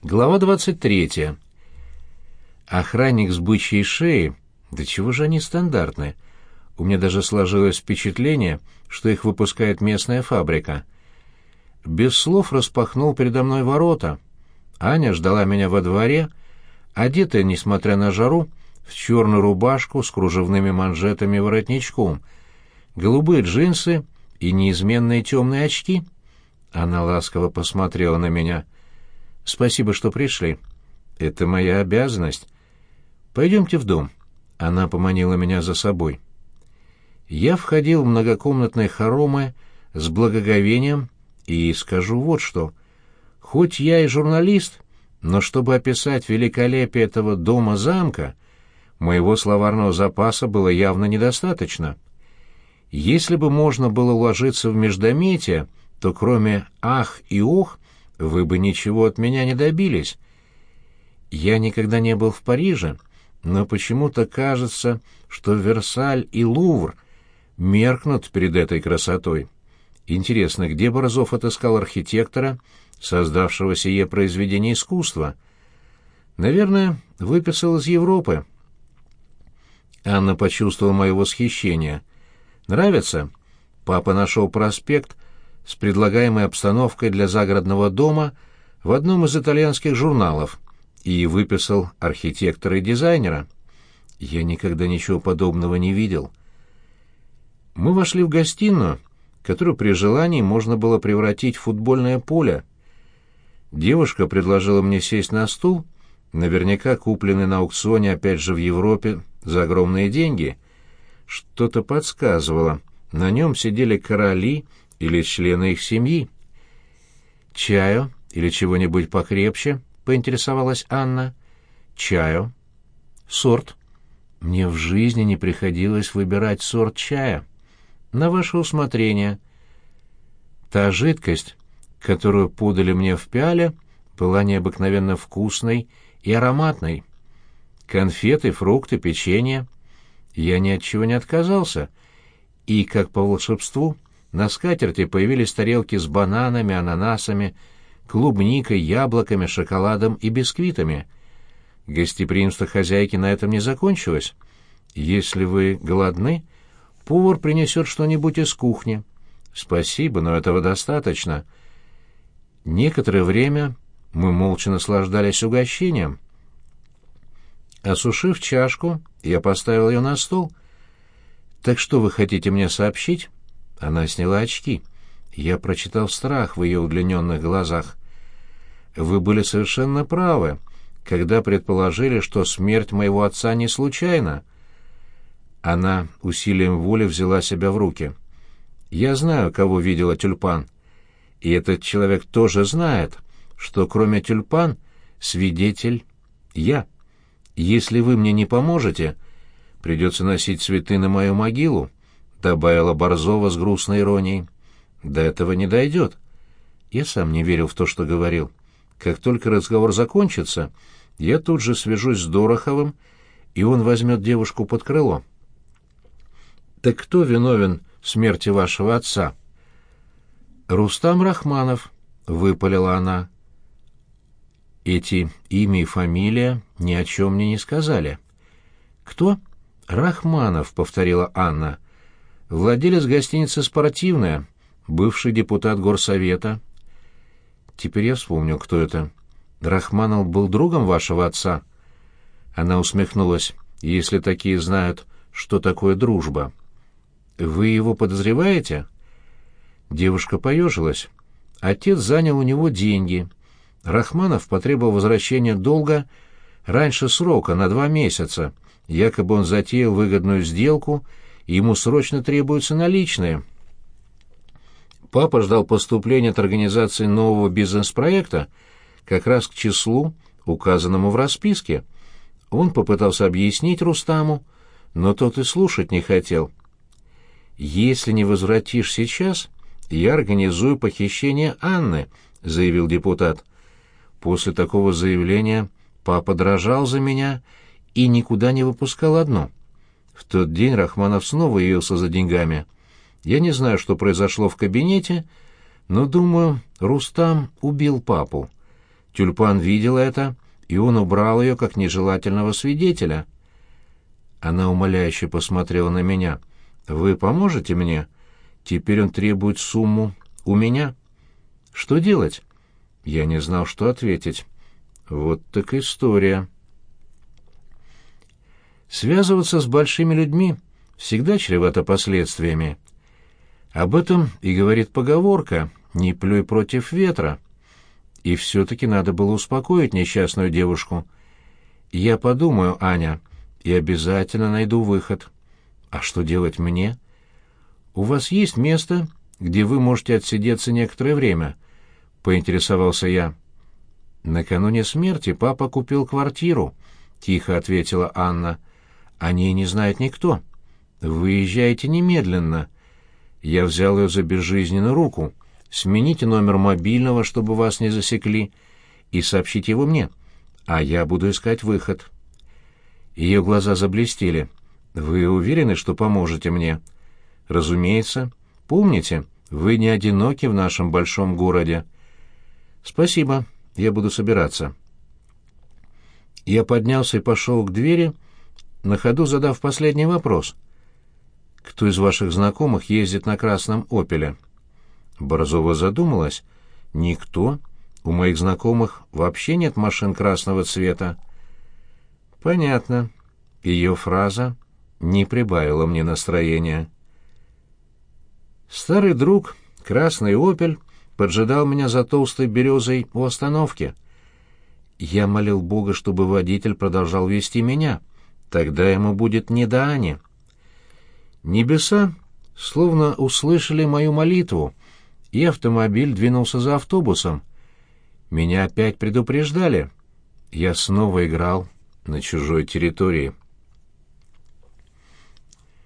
Глава 23. Охранник с бычьей шеей, да чего же они стандартные? У меня даже сложилось впечатление, что их выпускает местная фабрика. Без слов распахнул передо мной ворота. Аня ждала меня во дворе, одетая, несмотря на жару, в черную рубашку с кружевными манжетами и воротничком, голубые джинсы и неизменные темные очки. Она ласково посмотрела на меня — Спасибо, что пришли. Это моя обязанность. Пойдемте в дом. Она поманила меня за собой. Я входил в многокомнатные хоромы с благоговением и скажу вот что. Хоть я и журналист, но чтобы описать великолепие этого дома-замка, моего словарного запаса было явно недостаточно. Если бы можно было уложиться в междометие, то кроме «ах» и «ох» вы бы ничего от меня не добились. Я никогда не был в Париже, но почему-то кажется, что Версаль и Лувр меркнут перед этой красотой. Интересно, где Борзов отыскал архитектора, создавшего сие произведение искусства? Наверное, выписал из Европы. Анна почувствовала мое восхищение. «Нравится?» Папа нашел проспект — с предлагаемой обстановкой для загородного дома в одном из итальянских журналов и выписал архитектора и дизайнера. Я никогда ничего подобного не видел. Мы вошли в гостиную, которую при желании можно было превратить в футбольное поле. Девушка предложила мне сесть на стул, наверняка купленный на аукционе опять же в Европе за огромные деньги. Что-то подсказывало. На нем сидели короли или члены их семьи. «Чаю или чего-нибудь покрепче?» — поинтересовалась Анна. «Чаю». «Сорт?» «Мне в жизни не приходилось выбирать сорт чая. На ваше усмотрение». Та жидкость, которую подали мне в пиале, была необыкновенно вкусной и ароматной. Конфеты, фрукты, печенье. Я ни от чего не отказался, и, как по волшебству, на скатерти появились тарелки с бананами, ананасами, клубникой, яблоками, шоколадом и бисквитами. Гостеприимство хозяйки на этом не закончилось. Если вы голодны, повар принесет что-нибудь из кухни. Спасибо, но этого достаточно. Некоторое время мы молча наслаждались угощением. Осушив чашку, я поставил ее на стол. «Так что вы хотите мне сообщить?» Она сняла очки. Я прочитал страх в ее удлиненных глазах. «Вы были совершенно правы, когда предположили, что смерть моего отца не случайна». Она усилием воли взяла себя в руки. «Я знаю, кого видела тюльпан. И этот человек тоже знает, что кроме тюльпан свидетель я. Если вы мне не поможете, придется носить цветы на мою могилу». — добавила Борзова с грустной иронией. «До этого не дойдет». Я сам не верил в то, что говорил. Как только разговор закончится, я тут же свяжусь с Дороховым, и он возьмет девушку под крыло. «Так кто виновен в смерти вашего отца?» «Рустам Рахманов», — выпалила она. Эти имя и фамилия ни о чем мне не сказали. «Кто?» «Рахманов», — повторила Анна владелец гостиницы «Спортивная», бывший депутат горсовета. Теперь я вспомнил, кто это. Рахманов был другом вашего отца? Она усмехнулась. Если такие знают, что такое дружба. Вы его подозреваете? Девушка поежилась. Отец занял у него деньги. Рахманов потребовал возвращения долга раньше срока, на два месяца. Якобы он затеял выгодную сделку — ему срочно требуются наличные. Папа ждал поступления от организации нового бизнес-проекта как раз к числу, указанному в расписке. Он попытался объяснить Рустаму, но тот и слушать не хотел. «Если не возвратишь сейчас, я организую похищение Анны», — заявил депутат. После такого заявления папа дрожал за меня и никуда не выпускал одну. В тот день Рахманов снова явился за деньгами. Я не знаю, что произошло в кабинете, но, думаю, Рустам убил папу. Тюльпан видел это, и он убрал ее как нежелательного свидетеля. Она умоляюще посмотрела на меня. «Вы поможете мне? Теперь он требует сумму у меня. Что делать?» Я не знал, что ответить. Вот так история. Связываться с большими людьми всегда чревато последствиями. Об этом и говорит поговорка «не плюй против ветра». И все-таки надо было успокоить несчастную девушку. Я подумаю, Аня, и обязательно найду выход. А что делать мне? У вас есть место, где вы можете отсидеться некоторое время? Поинтересовался я. Накануне смерти папа купил квартиру, тихо ответила Анна. О ней не знает никто. Выезжайте немедленно. Я взял ее за безжизненную руку. Смените номер мобильного, чтобы вас не засекли, и сообщите его мне, а я буду искать выход. Ее глаза заблестели. Вы уверены, что поможете мне? Разумеется. Помните, вы не одиноки в нашем большом городе. Спасибо. Я буду собираться. Я поднялся и пошел к двери, на ходу задав последний вопрос. Кто из ваших знакомых ездит на красном «Опеле»? Борзова задумалась. «Никто. У моих знакомых вообще нет машин красного цвета». «Понятно». Ее фраза не прибавила мне настроения. Старый друг, красный «Опель», поджидал меня за толстой березой у остановки. Я молил Бога, чтобы водитель продолжал вести меня. Тогда ему будет не до Ани. Небеса словно услышали мою молитву — и автомобиль двинулся за автобусом. Меня опять предупреждали. Я снова играл на чужой территории.